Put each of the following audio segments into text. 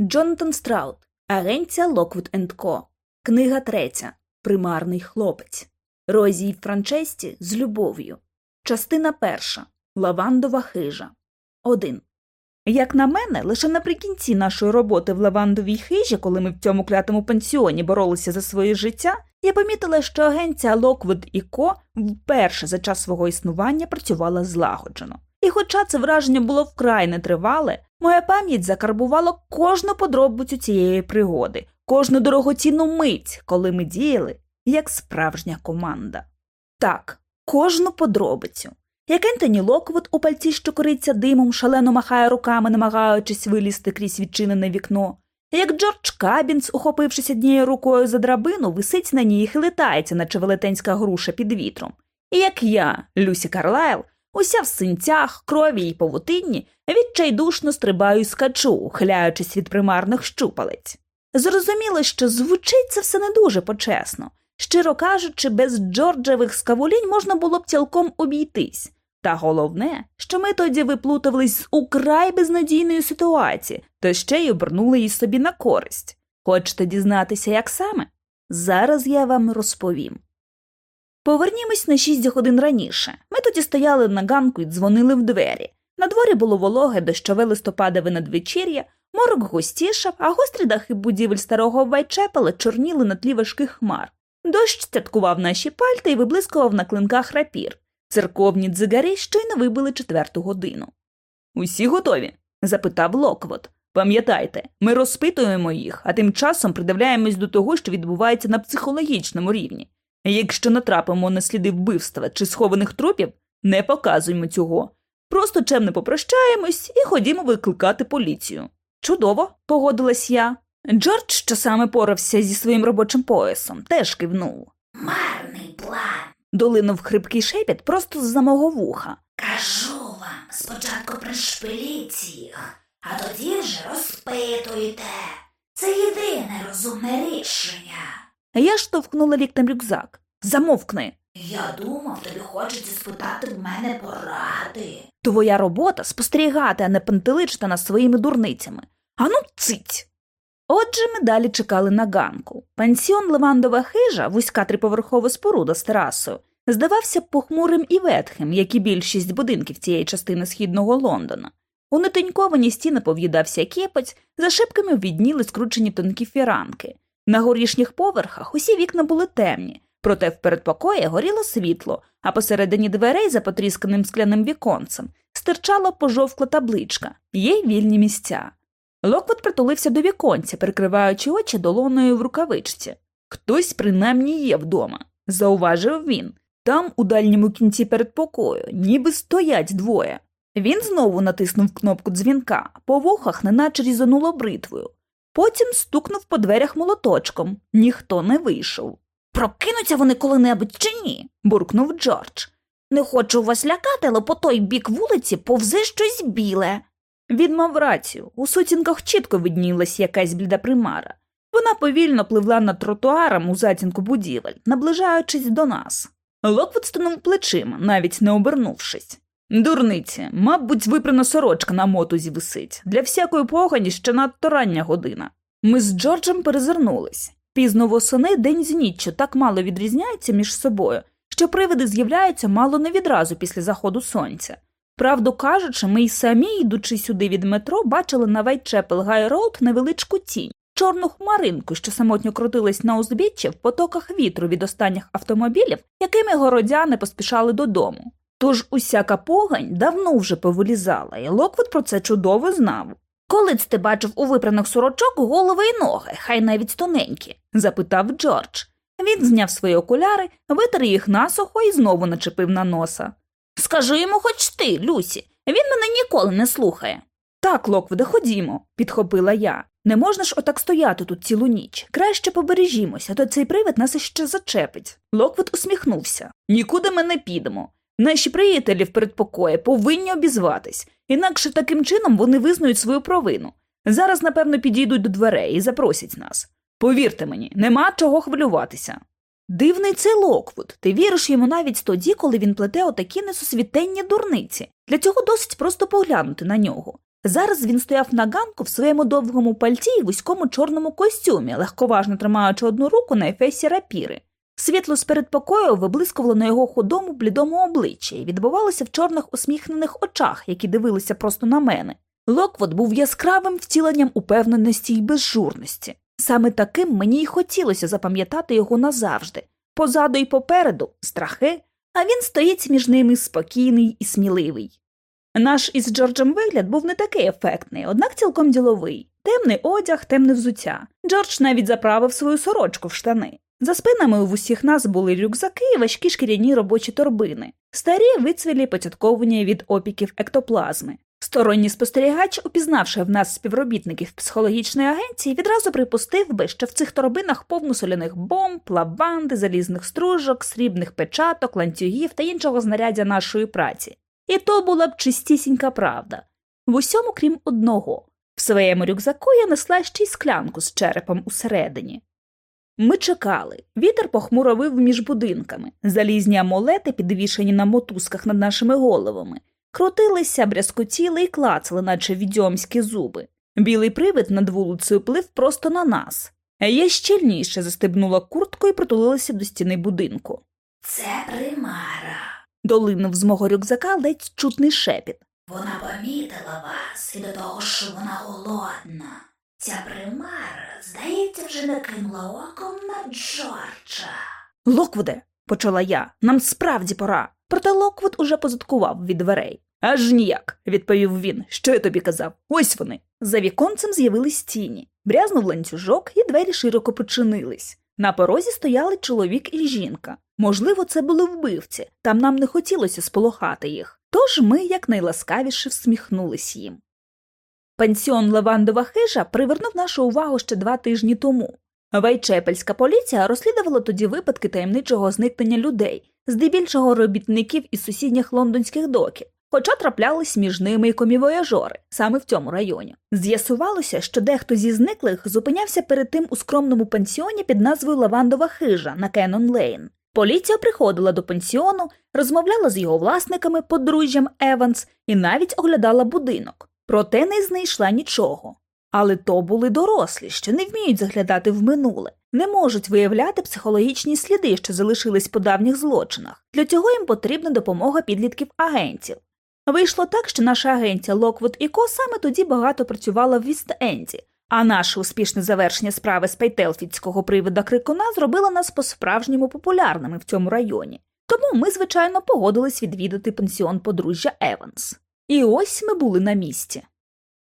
Джонатан Страуд, Агенція Локвуд Co. Книга третя. Примарний хлопець. Розі й Франчесці з любов'ю. Частина перша. Лавандова хижа. 1. Як на мене, лише наприкінці нашої роботи в лавандовій хижі, коли ми в цьому клятому пансіоні боролися за своє життя, я помітила, що агенція Lockwood і Co. вперше за час свого існування працювала злагоджено. І хоча це враження було вкрай нетривале, моя пам'ять закарбувала кожну подробицю цієї пригоди, кожну дорогоцінну мить, коли ми діяли як справжня команда. Так, кожну подробицю. Як Ентоні Локвуд у пальті, що куриться димом, шалено махає руками, намагаючись вилізти крізь відчинене вікно, як Джордж Кабінс, ухопившись однією рукою за драбину, висить на ній і хилитається, наче велетенська груша під вітром. І як я, Люсі Карлайл, уся в синцях, крові й павутинні, відчайдушно стрибаю і скачу, ухиляючись від примарних щупалець. Зрозуміло, що звучить це все не дуже почесно. Щиро кажучи, без Джорджевих скавулінь можна було б цілком обійтись. Та головне, що ми тоді виплутувались з украй безнадійної ситуації, то ще й обернули її собі на користь. Хочете дізнатися, як саме? Зараз я вам розповім. Повернімось на шість годин раніше. Ми тоді стояли на ганку і дзвонили в двері. На дворі було вологе, дощове листопадове надвечір'я, морок густішав, а гострі дахи будівель старого Вайчепела чорніли на тлі важких хмар. Дощ цяткував наші пальта і виблискував на клинках рапір. Церковні дзигарі щойно вибили четверту годину. Усі готові? запитав Локвот. Пам'ятайте, ми розпитуємо їх, а тим часом придивляємось до того, що відбувається на психологічному рівні. Якщо натрапимо на сліди вбивства чи схованих трупів, не показуємо цього. Просто чемно попрощаємось і ходімо викликати поліцію. Чудово, погодилась я. Джордж, що саме порався зі своїм робочим поясом, теж кивнув. Марний план. Долинув хрипкий шепіт просто з-за мого вуха. Кажу вам, спочатку пришпиліть їх, а тоді вже розпитуйте. Це єдине розумне рішення. Я штовхнула ліктем рюкзак. Замовкни. Я думав, тобі хочеться спитати в мене поради. Твоя робота спостерігати, а не пантеличити нас своїми дурницями. Ану, циць. Отже, ми далі чекали на ганку. Пансіон Левандова хижа, вузька триповерхова споруда з терасою, здавався похмурим і ветхим, як і більшість будинків цієї частини східного Лондона. У нетоньковані стіни пов'їдався кепець, за шибками відніли скручені тонкі фіранки. На горішніх поверхах усі вікна були темні, проте в передпокої горіло світло, а посередині дверей, за потрісканим скляним віконцем, стирчала пожовкла табличка є вільні місця. Локвот притулився до віконця, прикриваючи очі долоною в рукавичці. Хтось принаймні є вдома, зауважив він. Там, у дальньому кінці передпокою, ніби стоять двоє. Він знову натиснув кнопку дзвінка, по вухах неначе різануло бритвою. Потім стукнув по дверях молоточком. Ніхто не вийшов. Прокинуться вони коли-небудь чи ні? буркнув Джордж. Не хочу вас лякати, але по той бік вулиці повзе щось біле. Він мав рацію. У сутінках чітко виднілась якась бліда примара. Вона повільно пливла над тротуаром у затінку будівель, наближаючись до нас. Локвуд стенув плечима, навіть не обернувшись. Дурниці, мабуть, випрана сорочка на мотузі висить. Для всякої погані ще надто рання година. Ми з Джорджем перезирнулись. Пізно восени день з ніччю так мало відрізняється між собою, що привиди з'являються мало не відразу після заходу сонця. Правду кажучи, ми й самі, йдучи сюди від метро, бачили на Вайтчепел Гай-Роуд невеличку тінь, чорну хмаринку, що самотньо крутилась на узбіччі в потоках вітру від останніх автомобілів, якими городяни поспішали додому. Тож усяка погань давно вже повилізала, і Локвуд про це чудово знав. Коли ти бачив у випраних сорочок голови й ноги, хай навіть тоненькі? запитав Джордж. Він зняв свої окуляри, витер їх насухо і знову начепив на носа. Скажи йому хоч ти, Люсі, він мене ніколи не слухає. Так, Локвуде, ходімо, підхопила я. Не можна ж отак стояти тут цілу ніч. Краще побережімося, бо цей привид нас іще зачепить. Локвуд усміхнувся. Нікуди ми не підемо. Наші приятелі в передпокої повинні обізватись, інакше таким чином вони визнають свою провину. Зараз, напевно, підійдуть до дверей і запросять нас. Повірте мені, нема чого хвилюватися. Дивний цей Локвуд, ти віриш йому навіть тоді, коли він плете отакі несусвітенні дурниці. Для цього досить просто поглянути на нього. Зараз він стояв на ганку в своєму довгому пальті і вузькому чорному костюмі, легковажно тримаючи одну руку на ефесі рапіри. Світло з передпокою виблискувало на його худому, блідому обличчі і відбивалося в чорних усміхнених очах, які дивилися просто на мене. Локвуд був яскравим втіленням упевненості й безжурності. Саме таким мені й хотілося запам'ятати його назавжди. Позаду й попереду страхи, а він стоїть між ними спокійний і сміливий. Наш із Джорджем вигляд був не такий ефектний, однак цілком діловий. Темний одяг, темне взуття. Джордж навіть заправив свою сорочку в штани. За спинами у усіх нас були рюкзаки і важкі шкіряні робочі торбини, старі вицвілі поцятковані від опіків ектоплазми. Сторонній спостерігач, упізнавши в нас співробітників психологічної агенції, відразу припустив би, що в цих торбинах повно соляних бомб, лаванди, залізних стружок, срібних печаток, ланцюгів та іншого знаряддя нашої праці. І то була б чистісінька правда. В усьому, крім одного, в своєму рюкзаку я несла ще й склянку з черепом усередині. Ми чекали. Вітер похмуро вив між будинками, залізні амулети, підвішені на мотузках над нашими головами, крутилися, брязкотіли і клацали, наче відьомські зуби. Білий привид над вулицею плив просто на нас. Я щільніше застебнула куртку і притулилася до стіни будинку. Це примара. Долинув з мого рюкзака ледь чутний шепіт. Вона помітила вас і до того ж вона голодна. Ця примара, здається, вже накинула оком на Джорджа. Локвуде, почала я, нам справді пора. Проте Локвуд уже позадкував від дверей. Аж ніяк, відповів він. Що я тобі казав? Ось вони. За віконцем з'явились тіні. Брязнув ланцюжок, і двері широко прочинились. На порозі стояли чоловік і жінка. Можливо, це були вбивці, та нам не хотілося сполохати їх. Тож ми якнайласкавіше всміхнулись їм. Пансіон Левандова хижа привернув нашу увагу ще два тижні тому. Вайчепельська поліція розслідувала тоді випадки таємничого зникнення людей, здебільшого робітників із сусідніх лондонських доків, хоча траплялись між ними й комівояжори саме в цьому районі. З'ясувалося, що дехто зі зниклих зупинявся перед тим у скромному пансіоні під назвою Лавандова хижа на Кеннон Лейн. Поліція приходила до пансіону, розмовляла з його власниками, подружжям Еванс і навіть оглядала будинок. Проте не знайшла нічого. Але то були дорослі, що не вміють заглядати в минуле, не можуть виявляти психологічні сліди, що залишились по давніх злочинах. Для цього їм потрібна допомога підлітків агентів. Вийшло так, що наша агенція Локвуд і Ко саме тоді багато працювала в Вест-Енді, а наше успішне завершення справи з пейтелфідського привида крикуна зробило нас по-справжньому популярними в цьому районі. Тому ми, звичайно, погодились відвідати пансіон подружжя Еванс. І ось ми були на місці.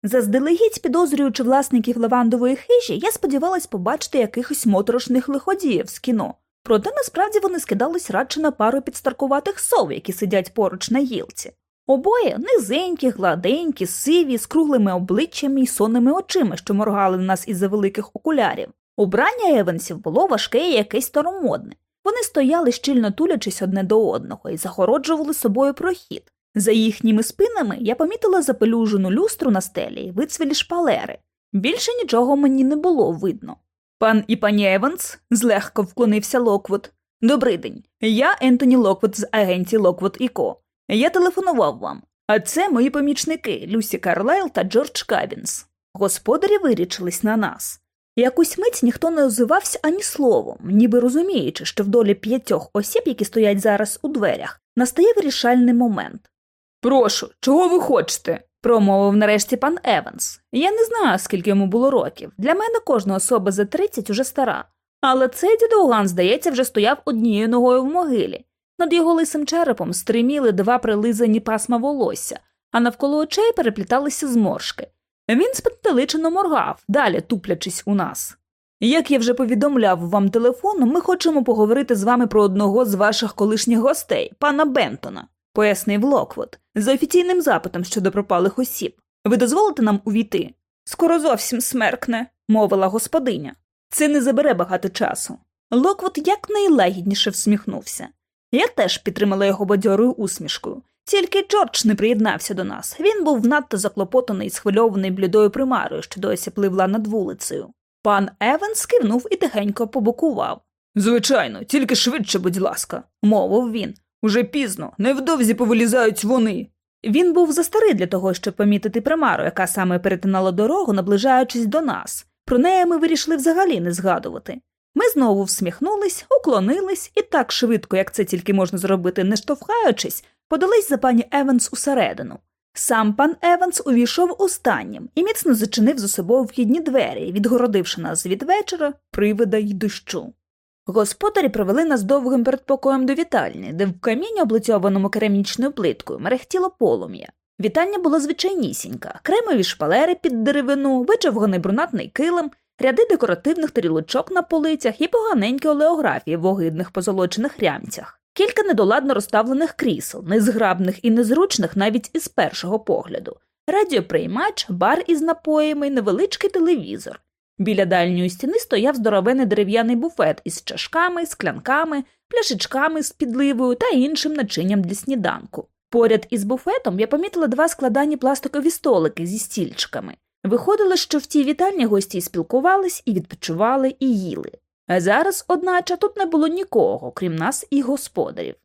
Заздалегідь підозрюючи власників лавандової хижі, я сподівалась побачити якихось моторошних лиходіїв з кіно. Проте насправді вони скидались радше на пару підстаркуватих сов, які сидять поруч на гілці. Обоє низенькі, гладенькі, сиві, з круглими обличчями й сонними очима, що моргали на нас із за великих окулярів. Убрання Евансів було важке і якесь старомодне. Вони стояли щільно тулячись одне до одного і загороджували собою прохід. За їхніми спинами я помітила запилюжену люстру на стелі й вицвілі шпалери. Більше нічого мені не було видно. Пан і пані Еванс злегка вклонився Локвуд. Добрий день. Я Ентоні Локвуд з агенції Локвуд і Ко. Я телефонував вам. А це мої помічники Люсі Карлайл та Джордж Кабінс. Господарі вирячились на нас. Якусь мить ніхто не озивався ані словом, ніби розуміючи, що в долі п'ятьох осіб, які стоять зараз у дверях, настає вирішальний момент. Прошу, чого ви хочете? промовив нарешті пан Еванс. Я не знаю, скільки йому було років. Для мене кожна особа за 30 уже стара. Але цей дідуган, здається, вже стояв однією ногою в могилі. Над його лисим черепом стриміли два прилизані пасма волосся, а навколо очей перепліталися зморшки. Він спантеличено моргав, далі туплячись у нас. Як я вже повідомляв вам телефоном, ми хочемо поговорити з вами про одного з ваших колишніх гостей, пана Бентона, пояснив Локвуд, за офіційним запитом щодо пропалих осіб. Ви дозволите нам увійти? Скоро зовсім смеркне, мовила господиня. Це не забере багато часу. Локвуд якнайлагідніше всміхнувся. Я теж підтримала його бадьорою усмішкою. Тільки Джордж не приєднався до нас. Він був надто заклопотаний і схвильований блідою примарою, що досі пливла над вулицею. Пан Еванс кивнув і тихенько побокував. Звичайно, тільки швидше, будь ласка, мовив він. Уже пізно, невдовзі повилізають вони. Він був застарий для того, щоб помітити примару, яка саме перетинала дорогу, наближаючись до нас. Про неї ми вирішили взагалі не згадувати. Ми знову всміхнулись, уклонились і так швидко, як це тільки можна зробити, не штовхаючись, подались за пані Еванс усередину. Сам пан Еванс увійшов останнім і міцно зачинив за собою вхідні двері, відгородивши нас від вечора, привида й дощу. Господарі провели нас довгим передпокоєм до вітальні, де в камінні, облицьованому керамічною плиткою, мерехтіло полум'я. Вітальня була звичайнісінька, кремові шпалери під деревину, вичавганий брунатний килим, ряди декоративних тарілочок на полицях і поганенькі олеографії в огидних позолочених рямцях, кілька недоладно розставлених крісел, незграбних і незручних навіть із першого погляду, радіоприймач, бар із напоями невеличкий телевізор. Біля дальньої стіни стояв здоровений дерев'яний буфет із чашками, склянками, пляшечками з підливою та іншим начинням для сніданку. Поряд із буфетом я помітила два складані пластикові столики зі стільчиками. Виходило, що в тій вітальні гості спілкувались, і відпочивали, і їли. А зараз, одначе, тут не було нікого, крім нас і господарів.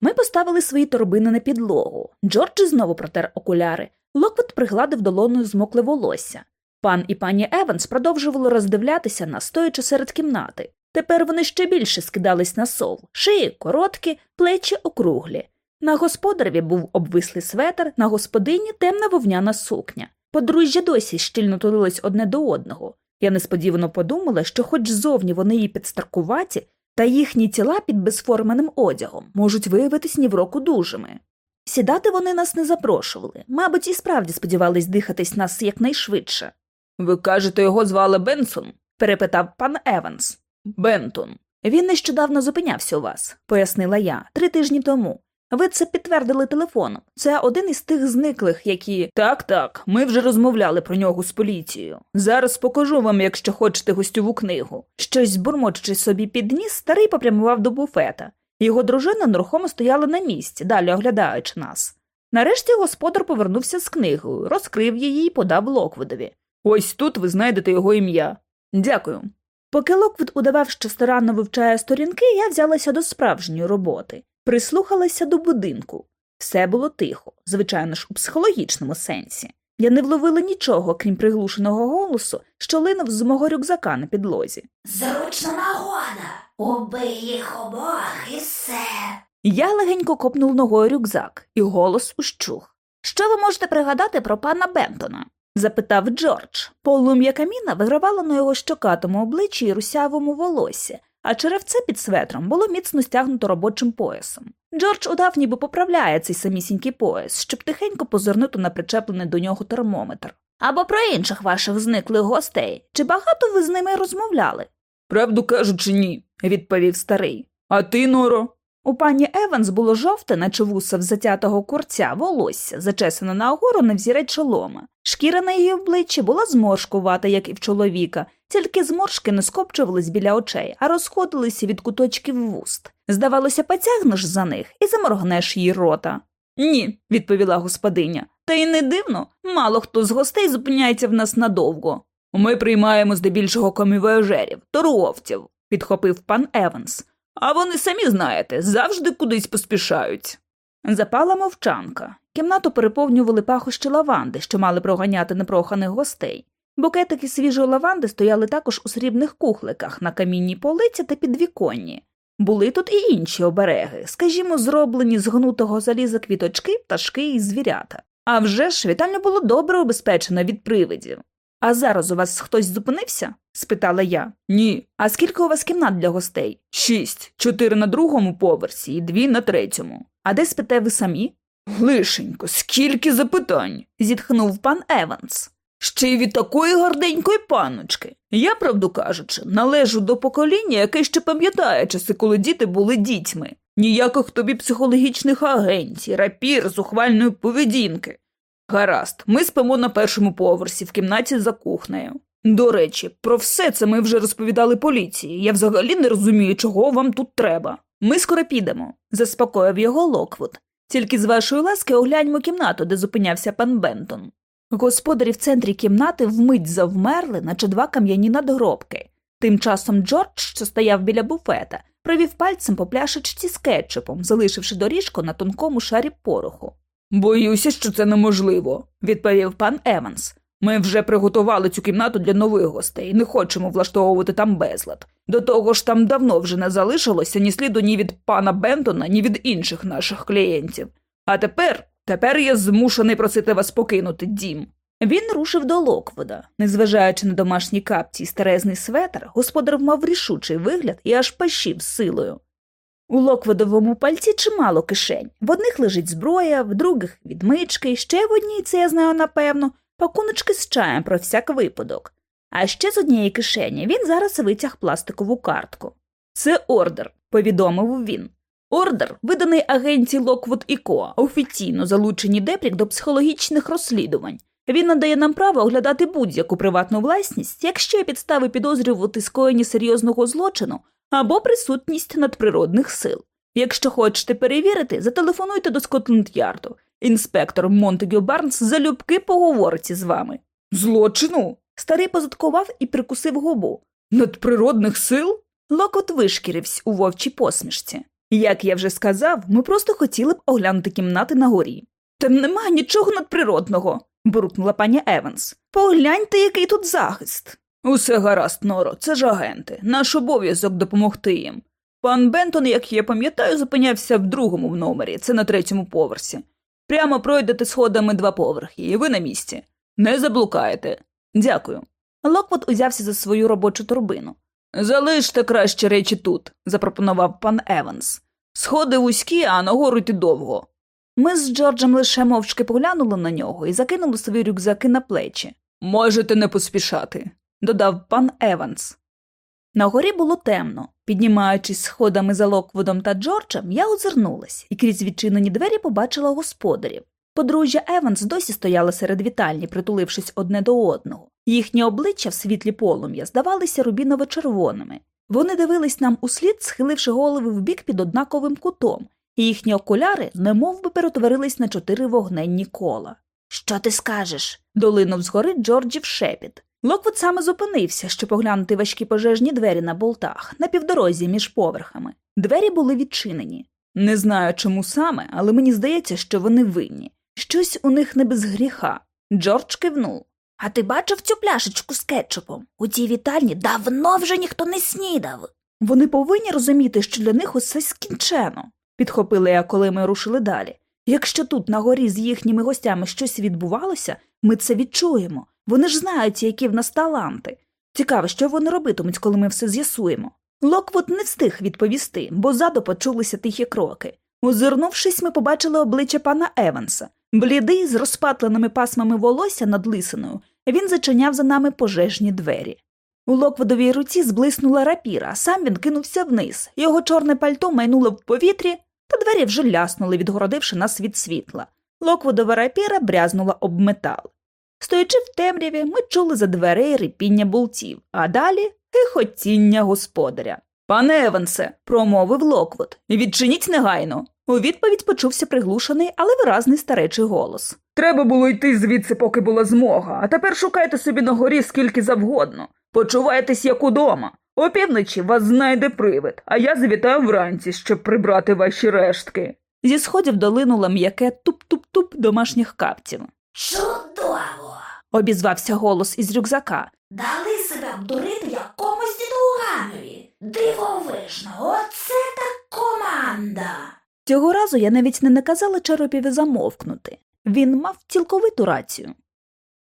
Ми поставили свої торбини на підлогу. Джордж знову протер окуляри, Локвот пригладив долоною змокле волосся. Пан і пані Еванс продовжували роздивлятися нас, стоячи серед кімнати. Тепер вони ще більше скидались на сов, шиї короткі, плечі округлі. На господареві був обвислий светр, на господині темна вовняна сукня. Подружжя досі щільно тулились одне до одного. Я несподівано подумала, що, хоч зовні вони її підстаркуваті, та їхні тіла під безформеним одягом можуть виявитись ні в року дужими. Сідати вони нас не запрошували, мабуть, і справді сподівались дихатись нас якнайшвидше. Ви кажете, його звали Бенсон? перепитав пан Еванс. Бентон. Він нещодавно зупинявся у вас, пояснила я, три тижні тому. Ви це підтвердили телефоном. Це один із тих зниклих, які. Так, так, ми вже розмовляли про нього з поліцією. Зараз покажу вам, якщо хочете гостьову книгу. Щось збурмочучи собі під ніс, старий попрямував до буфета. Його дружина нерухомо стояла на місці, далі оглядаючи нас. Нарешті господар повернувся з книгою, розкрив її і подав Локвудові. Ось тут ви знайдете його ім'я. Дякую. Поки Локвуд удавав, що старанно вивчає сторінки, я взялася до справжньої роботи, прислухалася до будинку. Все було тихо, звичайно ж, у психологічному сенсі. Я не вловила нічого, крім приглушеного голосу, що линув з мого рюкзака на підлозі. Зручна нагода. Убий їх обох і все. Я легенько копнув ногою рюкзак, і голос ущух. Що ви можете пригадати про пана Бентона? Запитав Джордж. Полум'я каміна вигравало на його щокатому обличчі і русявому волосі, а черевце під светром було міцно стягнуто робочим поясом. Джордж удав, ніби поправляє цей самісінький пояс, щоб тихенько позирнути на причеплений до нього термометр. Або про інших ваших зниклих гостей. Чи багато ви з ними розмовляли? Правду кажучи, ні, відповів старий. А ти, Норо? У пані Еванс було жовте, наче вуса в затятого курця, волосся, зачесане на огору на взірець шолома. Шкіра на її обличчі була зморшкувата, як і в чоловіка, тільки зморшки не скопчувались біля очей, а розходилися від куточків вуст. Здавалося, потягнеш за них і заморгнеш їй рота. Ні, відповіла господиня. Та й не дивно, мало хто з гостей зупиняється в нас надовго. Ми приймаємо здебільшого комівояжерів, торговців, підхопив пан Еванс. А вони самі знаєте, завжди кудись поспішають. Запала мовчанка. Кімнату переповнювали пахощі лаванди, що мали проганяти непроханих гостей. Букетики свіжої лаванди стояли також у срібних кухликах на камінній полиці та підвіконні. Були тут і інші обереги, скажімо, зроблені з гнутого заліза квіточки, пташки і звірята. А вже ж вітальня було добре убезпечено від привидів. А зараз у вас хтось зупинився? спитала я. Ні. А скільки у вас кімнат для гостей? Шість, чотири на другому поверсі і дві на третьому. А де спите ви самі? Лишенько, скільки запитань. зітхнув пан Еванс. Ще й від такої горденької паночки. Я, правду кажучи, належу до покоління, яке ще пам'ятає часи, коли діти були дітьми. Ніяких тобі психологічних агентів, рапір, зухвальної поведінки. Гаразд, ми спимо на першому поверсі в кімнаті за кухнею. До речі, про все це ми вже розповідали поліції. Я взагалі не розумію, чого вам тут треба. Ми скоро підемо, заспокоїв його Локвуд. Тільки з вашої ласки огляньмо кімнату, де зупинявся пан Бентон. Господарі в центрі кімнати вмить завмерли, наче два кам'яні надгробки. Тим часом Джордж, що стояв біля буфета, провів пальцем по пляшечці з кетчупом, залишивши доріжку на тонкому шарі пороху. Боюся, що це неможливо, відповів пан Еванс. Ми вже приготували цю кімнату для нових гостей, не хочемо влаштовувати там безлад. До того ж, там давно вже не залишилося ні сліду ні від пана Бентона, ні від інших наших клієнтів. А тепер, тепер я змушений просити вас покинути дім. Він рушив до Локвода. Незважаючи на домашні капці й старезний светр, господар мав рішучий вигляд і аж пащив з силою. У Локвудовому пальті чимало кишень. В одних лежить зброя, в других відмички, ще в одній, це я знаю напевно, пакуночки з чаєм про всяк випадок. А ще з однієї кишені він зараз витяг пластикову картку. Це ордер, повідомив він. Ордер виданий агенції Локвуд і Ко, офіційно залучені Депрік до психологічних розслідувань. Він надає нам право оглядати будь-яку приватну власність, якщо є підстави підозрювати скоєння серйозного злочину або присутність надприродних сил. Якщо хочете перевірити, зателефонуйте до Скотленд-Ярду. Інспектор Монтегю Барнс залюбки поговорить із вами. Злочину? Старий позадкував і прикусив губу. Надприродних сил? Локвуд вишкірився у вовчій посмішці. Як я вже сказав, ми просто хотіли б оглянути кімнати нагорі. Та нема нічого надприродного, буркнула пані Еванс. Погляньте, який тут захист. Усе гаразд, Норо, це ж агенти. Наш обов'язок допомогти їм. Пан Бентон, як я пам'ятаю, зупинявся в другому в номері, це на третьому поверсі. Прямо пройдете сходами два поверхи, і ви на місці. Не заблукаєте. Дякую. Локвуд узявся за свою робочу торбину. Залиште краще речі тут, запропонував пан Еванс. Сходи вузькі, а нагору йти довго. Ми з Джорджем лише мовчки поглянули на нього і закинули свої рюкзаки на плечі. Можете не поспішати, додав пан Еванс. Нагорі було темно. Піднімаючись сходами за Локвудом та Джорджем, я озирнулась і крізь відчинені двері побачила господарів. Подружжя Еванс досі стояло серед вітальні, притулившись одне до одного. Їхні обличчя в світлі полум'я здавалися рубіново-червоними. Вони дивились нам услід, схиливши голови вбік під однаковим кутом, і їхні окуляри немов би перетворились на чотири вогненні кола. Що ти скажеш? долинув згори Джорджів шепіт. Локвуд саме зупинився, щоб поглянути важкі пожежні двері на болтах, на півдорозі між поверхами. Двері були відчинені. Не знаю, чому саме, але мені здається, що вони винні. Щось у них не без гріха. Джордж кивнув. А ти бачив цю пляшечку з кетчупом? У цій вітальні давно вже ніхто не снідав. Вони повинні розуміти, що для них усе скінчено, підхопила я, коли ми рушили далі. Якщо тут нагорі з їхніми гостями щось відбувалося, ми це відчуємо. Вони ж знають, які в нас таланти. Цікаво, що вони робитимуть, коли ми все з'ясуємо. Локвуд не встиг відповісти, бо ззаду почулися тихі кроки. Озирнувшись, ми побачили обличчя пана Еванса. Блідий, з розпатланими пасмами волосся над лисиною, він зачиняв за нами пожежні двері. У Локвудовій руці зблиснула рапіра, сам він кинувся вниз. Його чорне пальто майнуло в повітрі, та двері вже ляснули, відгородивши нас від світла. Локвудова рапіра брязнула об метал. Стоячи в темряві, ми чули з-за дверей рипіння болтів, а далі хихотіння господаря. Пане Евансе, промовив Локвуд, відчиніть негайно. У відповідь почувся приглушений, але виразний старечий голос. Треба було йти звідси, поки була змога, а тепер шукайте собі нагорі скільки завгодно. Почувайтесь як удома. Опівночі вас знайде привид, а я завітаю вранці, щоб прибрати ваші рештки. Зі сходів долинуло м'яке туп-туп-туп домашніх капців. Чудово! Обізвався голос із рюкзака. Дали себе обдурити якомусь дідуганові. Дивовижно, оце так команда. Цього разу я навіть не наказала чаропіві замовкнути. Він мав цілковиту рацію.